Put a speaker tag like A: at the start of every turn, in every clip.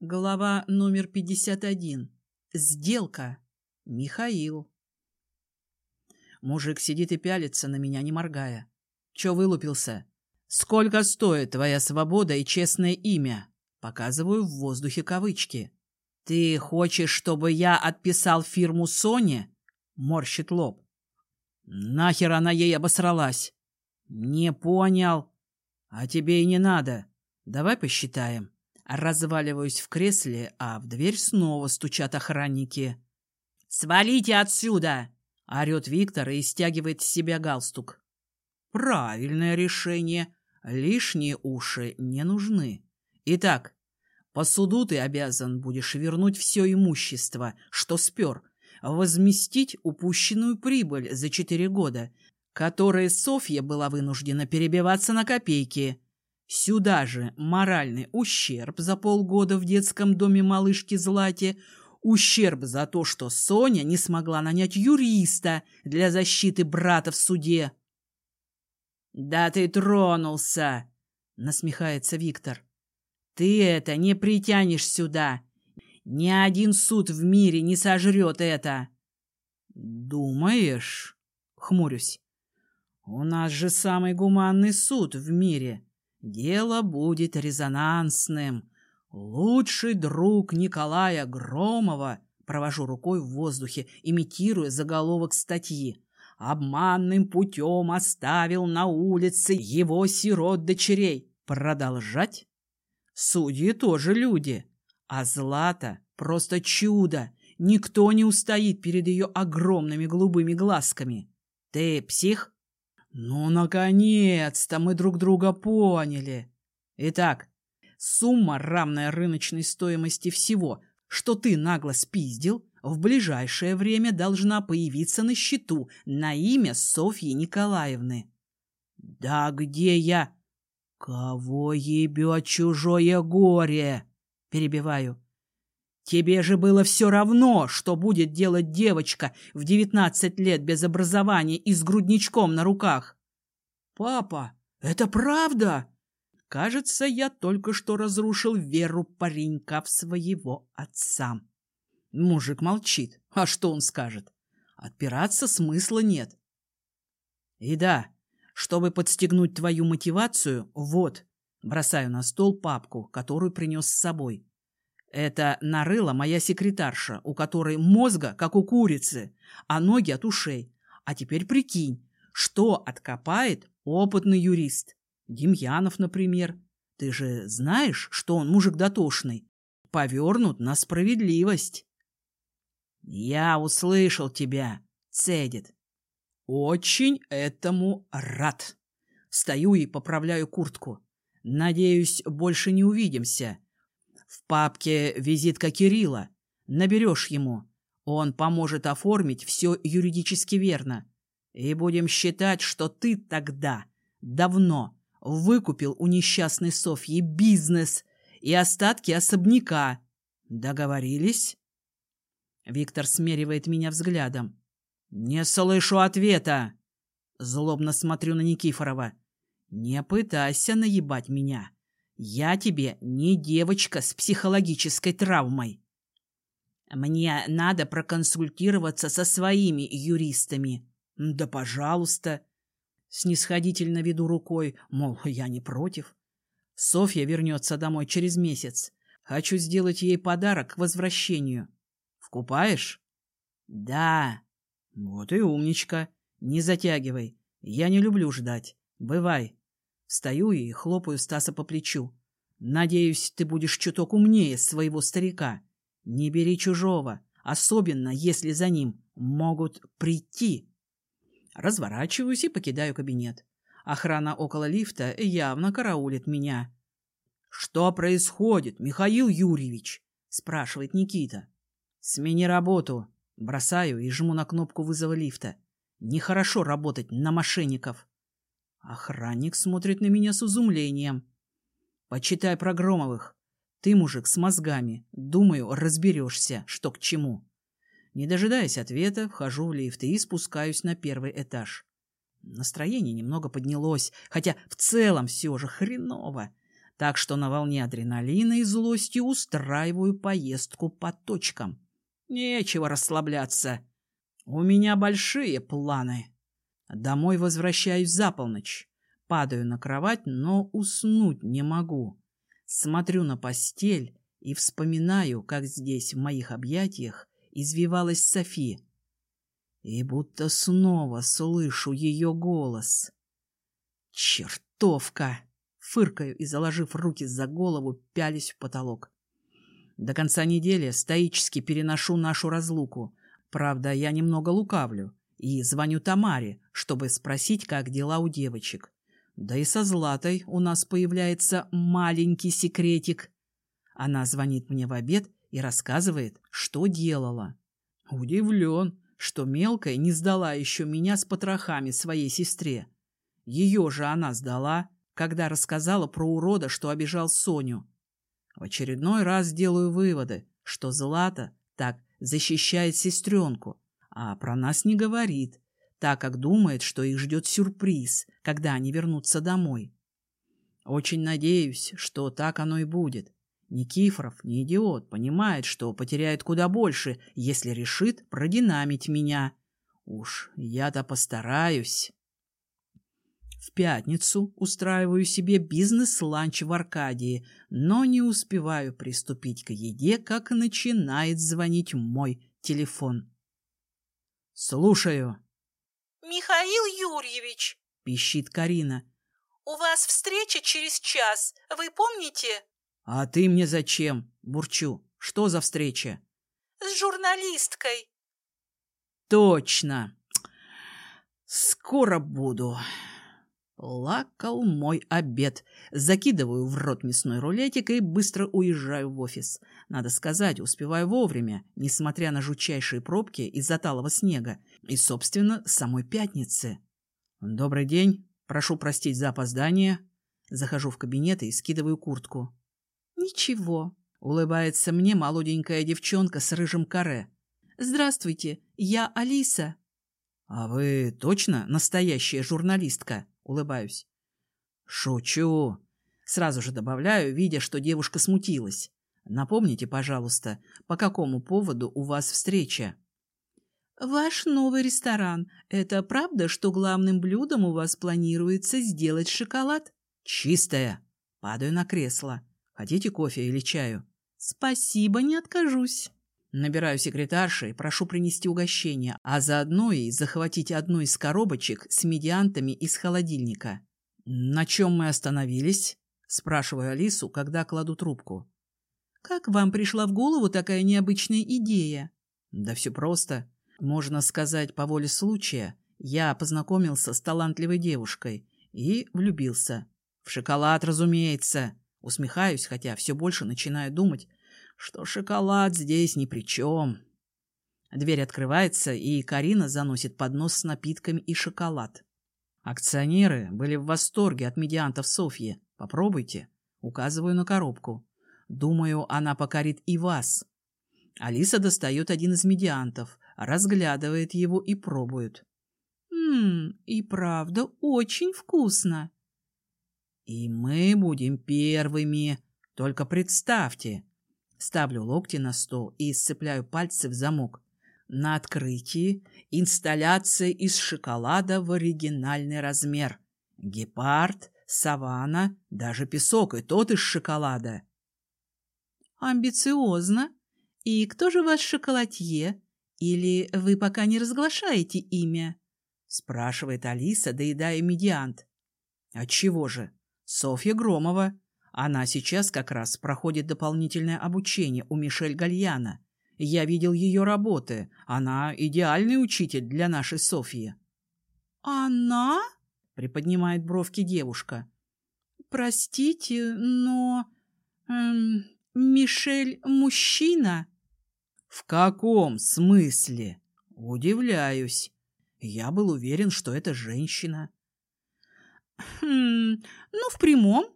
A: Глава номер 51. Сделка. Михаил. Мужик сидит и пялится на меня, не моргая. Чё вылупился? Сколько стоит твоя свобода и честное имя? Показываю в воздухе кавычки. Ты хочешь, чтобы я отписал фирму Соне? Морщит лоб. Нахер она ей обосралась? Не понял. А тебе и не надо. Давай посчитаем. Разваливаюсь в кресле, а в дверь снова стучат охранники. «Свалите отсюда!» — орет Виктор и стягивает с себя галстук. «Правильное решение. Лишние уши не нужны. Итак, по суду ты обязан будешь вернуть все имущество, что спер, возместить упущенную прибыль за четыре года, которые Софья была вынуждена перебиваться на копейки, Сюда же моральный ущерб за полгода в детском доме малышки Злате, ущерб за то, что Соня не смогла нанять юриста для защиты брата в суде. «Да ты тронулся!» — насмехается Виктор. «Ты это не притянешь сюда. Ни один суд в мире не сожрет это». «Думаешь?» — хмурюсь. «У нас же самый гуманный суд в мире. Дело будет резонансным. Лучший друг Николая Громова, провожу рукой в воздухе, имитируя заголовок статьи, обманным путем оставил на улице его сирот-дочерей. Продолжать? Судьи тоже люди. А Злата просто чудо. Никто не устоит перед ее огромными голубыми глазками. Ты псих? «Ну, наконец-то мы друг друга поняли!» «Итак, сумма, равная рыночной стоимости всего, что ты нагло спиздил, в ближайшее время должна появиться на счету на имя Софьи Николаевны». «Да где я?» «Кого ебет чужое горе?» Перебиваю. «Тебе же было все равно, что будет делать девочка в девятнадцать лет без образования и с грудничком на руках». «Папа, это правда?» Кажется, я только что разрушил веру паренька в своего отца. Мужик молчит. А что он скажет? Отпираться смысла нет. И да, чтобы подстегнуть твою мотивацию, вот, бросаю на стол папку, которую принес с собой. Это нарыла моя секретарша, у которой мозга, как у курицы, а ноги от ушей. А теперь прикинь, что откопает опытный юрист. Демьянов, например. Ты же знаешь, что он мужик дотошный. Повернут на справедливость. Я услышал тебя, цедит. Очень этому рад. Стою и поправляю куртку. Надеюсь, больше не увидимся. В папке визитка Кирилла. Наберешь ему. Он поможет оформить все юридически верно. И будем считать, что ты тогда давно выкупил у несчастной Софьи бизнес и остатки особняка. Договорились? Виктор смеривает меня взглядом. Не слышу ответа. Злобно смотрю на Никифорова. Не пытайся наебать меня. Я тебе не девочка с психологической травмой. Мне надо проконсультироваться со своими юристами. Да, пожалуйста. Снисходительно веду рукой, мол, я не против. Софья вернется домой через месяц. Хочу сделать ей подарок к возвращению. Вкупаешь? Да. Вот и умничка. Не затягивай. Я не люблю ждать. Бывай. Встаю и хлопаю Стаса по плечу. Надеюсь, ты будешь чуток умнее своего старика. Не бери чужого, особенно если за ним могут прийти. Разворачиваюсь и покидаю кабинет. Охрана около лифта явно караулит меня. «Что происходит, Михаил Юрьевич?» — спрашивает Никита. «Смени работу». Бросаю и жму на кнопку вызова лифта. Нехорошо работать на мошенников. Охранник смотрит на меня с изумлением. «Почитай про Громовых. Ты, мужик, с мозгами. Думаю, разберешься, что к чему». Не дожидаясь ответа, вхожу в лифт и спускаюсь на первый этаж. Настроение немного поднялось, хотя в целом все же хреново. Так что на волне адреналина и злости устраиваю поездку по точкам. Нечего расслабляться. У меня большие планы. Домой возвращаюсь за полночь. Падаю на кровать, но уснуть не могу. Смотрю на постель и вспоминаю, как здесь, в моих объятиях, извивалась Софи. И будто снова слышу ее голос. «Чертовка!» Фыркаю и, заложив руки за голову, пялись в потолок. До конца недели стоически переношу нашу разлуку. Правда, я немного лукавлю и звоню Тамаре, чтобы спросить, как дела у девочек. Да и со Златой у нас появляется маленький секретик. Она звонит мне в обед и рассказывает, что делала. Удивлен, что мелкая не сдала еще меня с потрохами своей сестре. Ее же она сдала, когда рассказала про урода, что обижал Соню. В очередной раз делаю выводы, что Злата так защищает сестренку, а про нас не говорит, так как думает, что их ждет сюрприз, когда они вернутся домой. Очень надеюсь, что так оно и будет. Никифоров не идиот, понимает, что потеряет куда больше, если решит продинамить меня. Уж я-то постараюсь. В пятницу устраиваю себе бизнес-ланч в Аркадии, но не успеваю приступить к еде, как начинает звонить мой телефон. «Слушаю».
B: «Михаил Юрьевич», —
A: пищит Карина.
B: «У вас встреча через час, вы помните?»
A: «А ты мне зачем?» — бурчу. «Что за встреча?»
B: «С журналисткой».
A: «Точно. Скоро буду». Лакал мой обед. Закидываю в рот мясной рулетик и быстро уезжаю в офис. Надо сказать, успеваю вовремя, несмотря на жутчайшие пробки из-за талого снега и, собственно, самой пятницы. «Добрый день. Прошу простить за опоздание». Захожу в кабинет и скидываю куртку.
B: «Ничего», —
A: улыбается мне молоденькая девчонка с рыжим каре.
B: «Здравствуйте, я Алиса».
A: «А вы точно настоящая журналистка?» Улыбаюсь. «Шучу!» Сразу же добавляю, видя, что девушка смутилась. «Напомните, пожалуйста, по какому поводу у вас встреча?»
B: «Ваш новый ресторан. Это правда, что главным блюдом у вас планируется сделать шоколад?»
A: «Чистая!» Падаю на кресло. «Хотите кофе или чаю?»
B: «Спасибо, не откажусь».
A: Набираю секретарши и прошу принести угощение, а заодно и захватить одну из коробочек с медиантами из холодильника. «На чем мы остановились?» – спрашиваю Алису, когда кладу трубку.
B: «Как вам пришла в голову такая необычная идея?»
A: «Да все просто. Можно сказать, по воле случая, я познакомился с талантливой девушкой и влюбился. В шоколад, разумеется. Усмехаюсь, хотя все больше начинаю думать, что шоколад здесь ни при чем. Дверь открывается, и Карина заносит поднос с напитками и шоколад. Акционеры были в восторге от медиантов Софьи. Попробуйте. Указываю на коробку. Думаю, она покорит и вас. Алиса достает один из медиантов, разглядывает его и пробует.
B: «Ммм, и правда очень вкусно!»
A: «И мы будем первыми. Только представьте, Ставлю локти на стол и сцепляю пальцы в замок. На открытии инсталляция из шоколада в оригинальный размер. Гепард, саванна, даже песок, и тот из шоколада.
B: Амбициозно. И кто же ваш шоколадье? Или вы пока не разглашаете имя?
A: Спрашивает Алиса, доедая медиант. Отчего же? Софья Громова. Она сейчас как раз проходит дополнительное обучение у Мишель Гальяна. Я видел ее работы. Она идеальный учитель для нашей Софьи.
B: «Она?»
A: — приподнимает бровки девушка.
B: «Простите, но... Эм, Мишель мужчина?»
A: «В каком смысле?» «Удивляюсь. Я был уверен, что это женщина».
B: «Хм, ну, в прямом.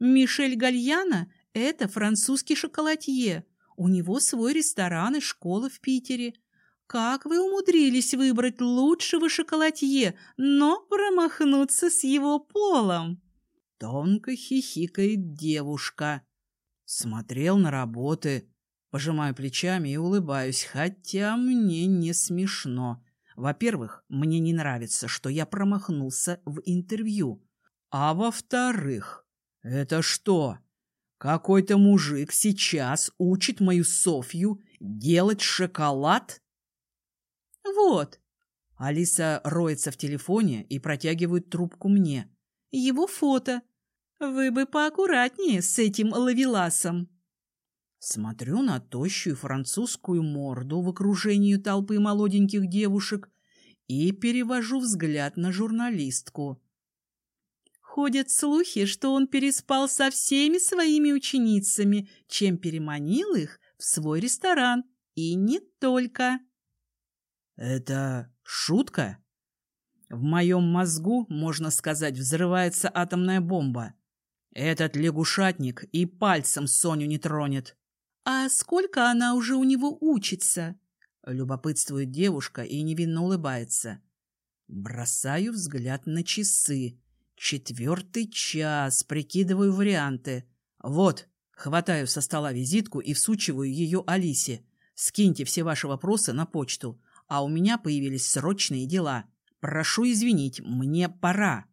B: Мишель Гальяна – это французский шоколадье. У него свой ресторан и школа в Питере. Как вы умудрились выбрать лучшего шоколадье, но промахнуться с его полом?
A: Тонко хихикает девушка. Смотрел на работы. Пожимаю плечами и улыбаюсь, хотя мне не смешно. Во-первых, мне не нравится, что я промахнулся в интервью. А во-вторых, это что? Какой-то мужик сейчас учит мою Софью делать шоколад?
B: Вот.
A: Алиса роется в телефоне и протягивает трубку мне.
B: Его фото. Вы бы поаккуратнее с этим лавеласом.
A: Смотрю на тощую французскую морду в окружении толпы молоденьких девушек и перевожу взгляд на журналистку.
B: Ходят слухи, что он переспал со всеми своими ученицами, чем переманил их в свой ресторан. И не только.
A: Это шутка? В моем мозгу, можно сказать, взрывается атомная бомба. Этот лягушатник и пальцем Соню не тронет.
B: «А сколько она уже у него учится?»
A: Любопытствует девушка и невинно улыбается. Бросаю взгляд на часы. Четвертый час, прикидываю варианты. Вот, хватаю со стола визитку и всучиваю ее Алисе. Скиньте все ваши вопросы на почту, а у меня появились срочные дела. Прошу извинить, мне пора.